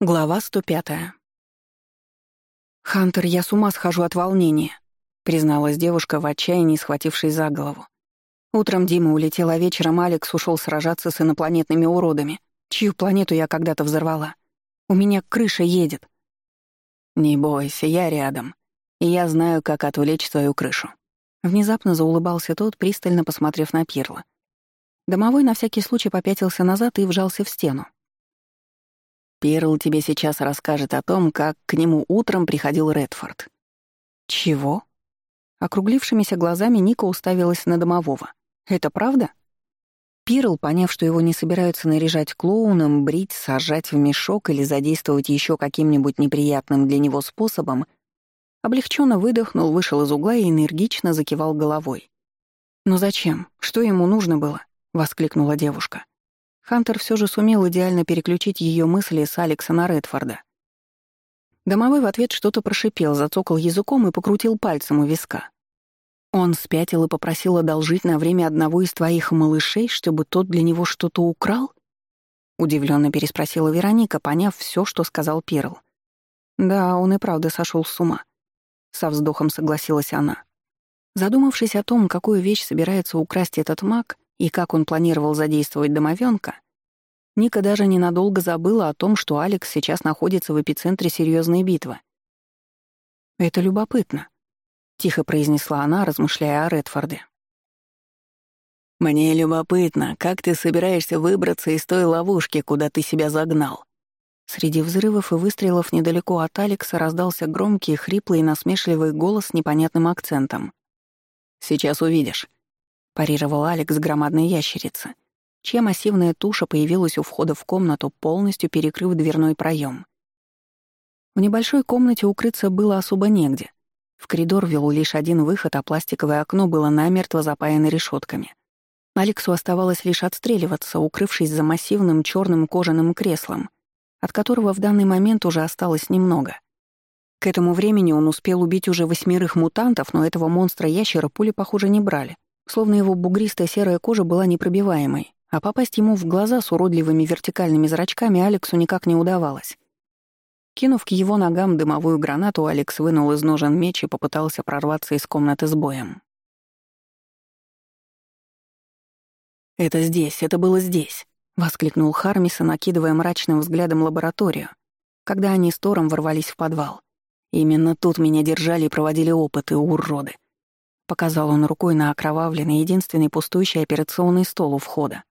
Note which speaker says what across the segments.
Speaker 1: Глава 105. «Хантер, я с ума схожу от волнения», — призналась девушка в отчаянии, схватившись за голову. «Утром Дима улетел, а вечером Алекс ушел сражаться с инопланетными уродами, чью планету я когда-то взорвала. У меня крыша едет». «Не бойся, я рядом, и я знаю, как отвлечь твою крышу». Внезапно заулыбался тот, пристально посмотрев на Пирла. Домовой на всякий случай попятился назад и вжался в стену, Перл тебе сейчас расскажет о том, как к нему утром приходил Редфорд». «Чего?» Округлившимися глазами Ника уставилась на домового. «Это правда?» Пирл, поняв, что его не собираются наряжать клоуном, брить, сажать в мешок или задействовать еще каким-нибудь неприятным для него способом, облегченно выдохнул, вышел из угла и энергично закивал головой. «Но зачем? Что ему нужно было?» — воскликнула девушка. Хантер все же сумел идеально переключить ее мысли с Алекса на Редфорда. Домовой в ответ что-то прошипел, зацокал языком и покрутил пальцем у виска. Он спятил и попросил одолжить на время одного из твоих малышей, чтобы тот для него что-то украл? Удивленно переспросила Вероника, поняв все, что сказал Перл. Да, он и правда сошел с ума. Со вздохом согласилась она. Задумавшись о том, какую вещь собирается украсть этот маг, и как он планировал задействовать домовенка, Ника даже ненадолго забыла о том, что Алекс сейчас находится в эпицентре серьезной битвы. «Это любопытно», — тихо произнесла она, размышляя о Редфорде.
Speaker 2: «Мне любопытно, как ты собираешься выбраться из той ловушки, куда ты себя загнал?»
Speaker 1: Среди взрывов и выстрелов недалеко от Алекса раздался громкий, хриплый и насмешливый голос с непонятным акцентом.
Speaker 2: «Сейчас увидишь
Speaker 1: парировал Алекс громадной ящерицы, чья массивная туша появилась у входа в комнату, полностью перекрыв дверной проем. В небольшой комнате укрыться было особо негде. В коридор вел лишь один выход, а пластиковое окно было намертво запаяно решетками. Алексу оставалось лишь отстреливаться, укрывшись за массивным черным кожаным креслом, от которого в данный момент уже осталось немного. К этому времени он успел убить уже восьмерых мутантов, но этого монстра-ящера пули, похоже, не брали — словно его бугристая серая кожа была непробиваемой, а попасть ему в глаза с уродливыми вертикальными зрачками Алексу никак не удавалось. Кинув к его ногам дымовую гранату, Алекс вынул из ножен меч и попытался прорваться из комнаты с боем. «Это здесь, это было здесь», — воскликнул Хармиса, накидывая мрачным взглядом лабораторию, когда они с Тором ворвались в подвал. «Именно тут меня держали и проводили опыты, уроды. Показал он рукой на окровавленный единственный пустующий операционный стол у входа.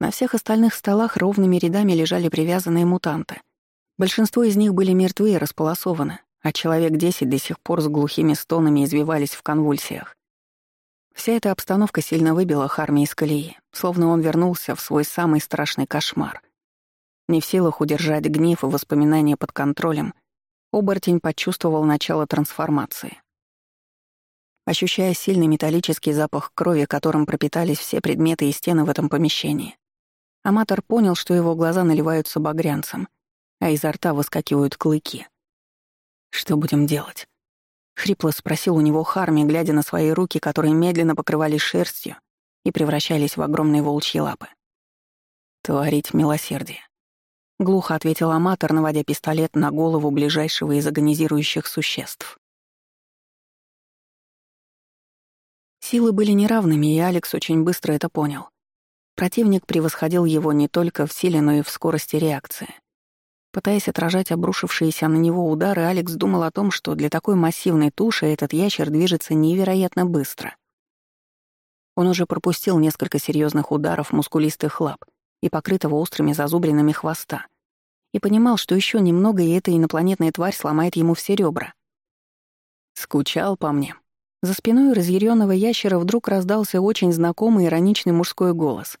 Speaker 1: На всех остальных столах ровными рядами лежали привязанные мутанты. Большинство из них были мертвы и располосованы, а человек десять до сих пор с глухими стонами извивались в конвульсиях. Вся эта обстановка сильно выбила Харми из колеи, словно он вернулся в свой самый страшный кошмар. Не в силах удержать гнев и воспоминания под контролем, оборотень почувствовал начало трансформации ощущая сильный металлический запах крови, которым пропитались все предметы и стены в этом помещении. Аматор понял, что его глаза наливаются багрянцем, а изо рта выскакивают клыки. «Что будем делать?» — хрипло спросил у него Харми, глядя на свои руки, которые медленно покрывались шерстью и превращались в огромные волчьи лапы. «Творить милосердие», — глухо ответил Аматор, наводя пистолет на голову ближайшего из агонизирующих существ. Силы были неравными, и Алекс очень быстро это понял. Противник превосходил его не только в силе, но и в скорости реакции. Пытаясь отражать обрушившиеся на него удары, Алекс думал о том, что для такой массивной туши этот ящер движется невероятно быстро. Он уже пропустил несколько серьезных ударов мускулистых лап и покрытого острыми зазубринами хвоста, и понимал, что еще немного, и эта инопланетная тварь сломает ему все ребра. «Скучал по мне», за спиной разъяренного ящера вдруг раздался очень знакомый ироничный мужской голос.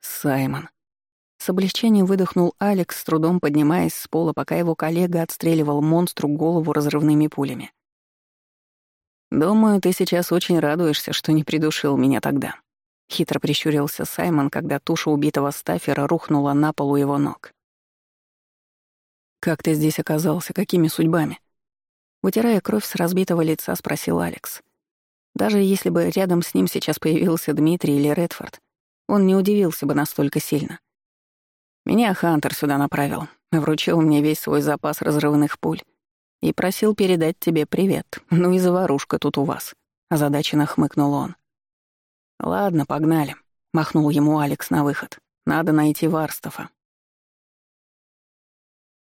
Speaker 1: «Саймон». С облегчением выдохнул Алекс, с трудом поднимаясь с пола, пока его коллега отстреливал монстру голову разрывными пулями. «Думаю, ты сейчас очень радуешься, что не придушил меня тогда», — хитро прищурился Саймон, когда туша убитого стафера рухнула на полу его ног. «Как ты здесь оказался? Какими судьбами?» Вытирая кровь с разбитого лица, спросил Алекс. Даже если бы рядом с ним сейчас появился Дмитрий или Редфорд, он не удивился бы настолько сильно. Меня Хантер сюда направил, вручил мне весь свой запас разрывных пуль и просил передать тебе привет. Ну и заварушка тут у вас. Озадаченно хмыкнул он. «Ладно, погнали», — махнул ему Алекс на выход. «Надо найти Варстова».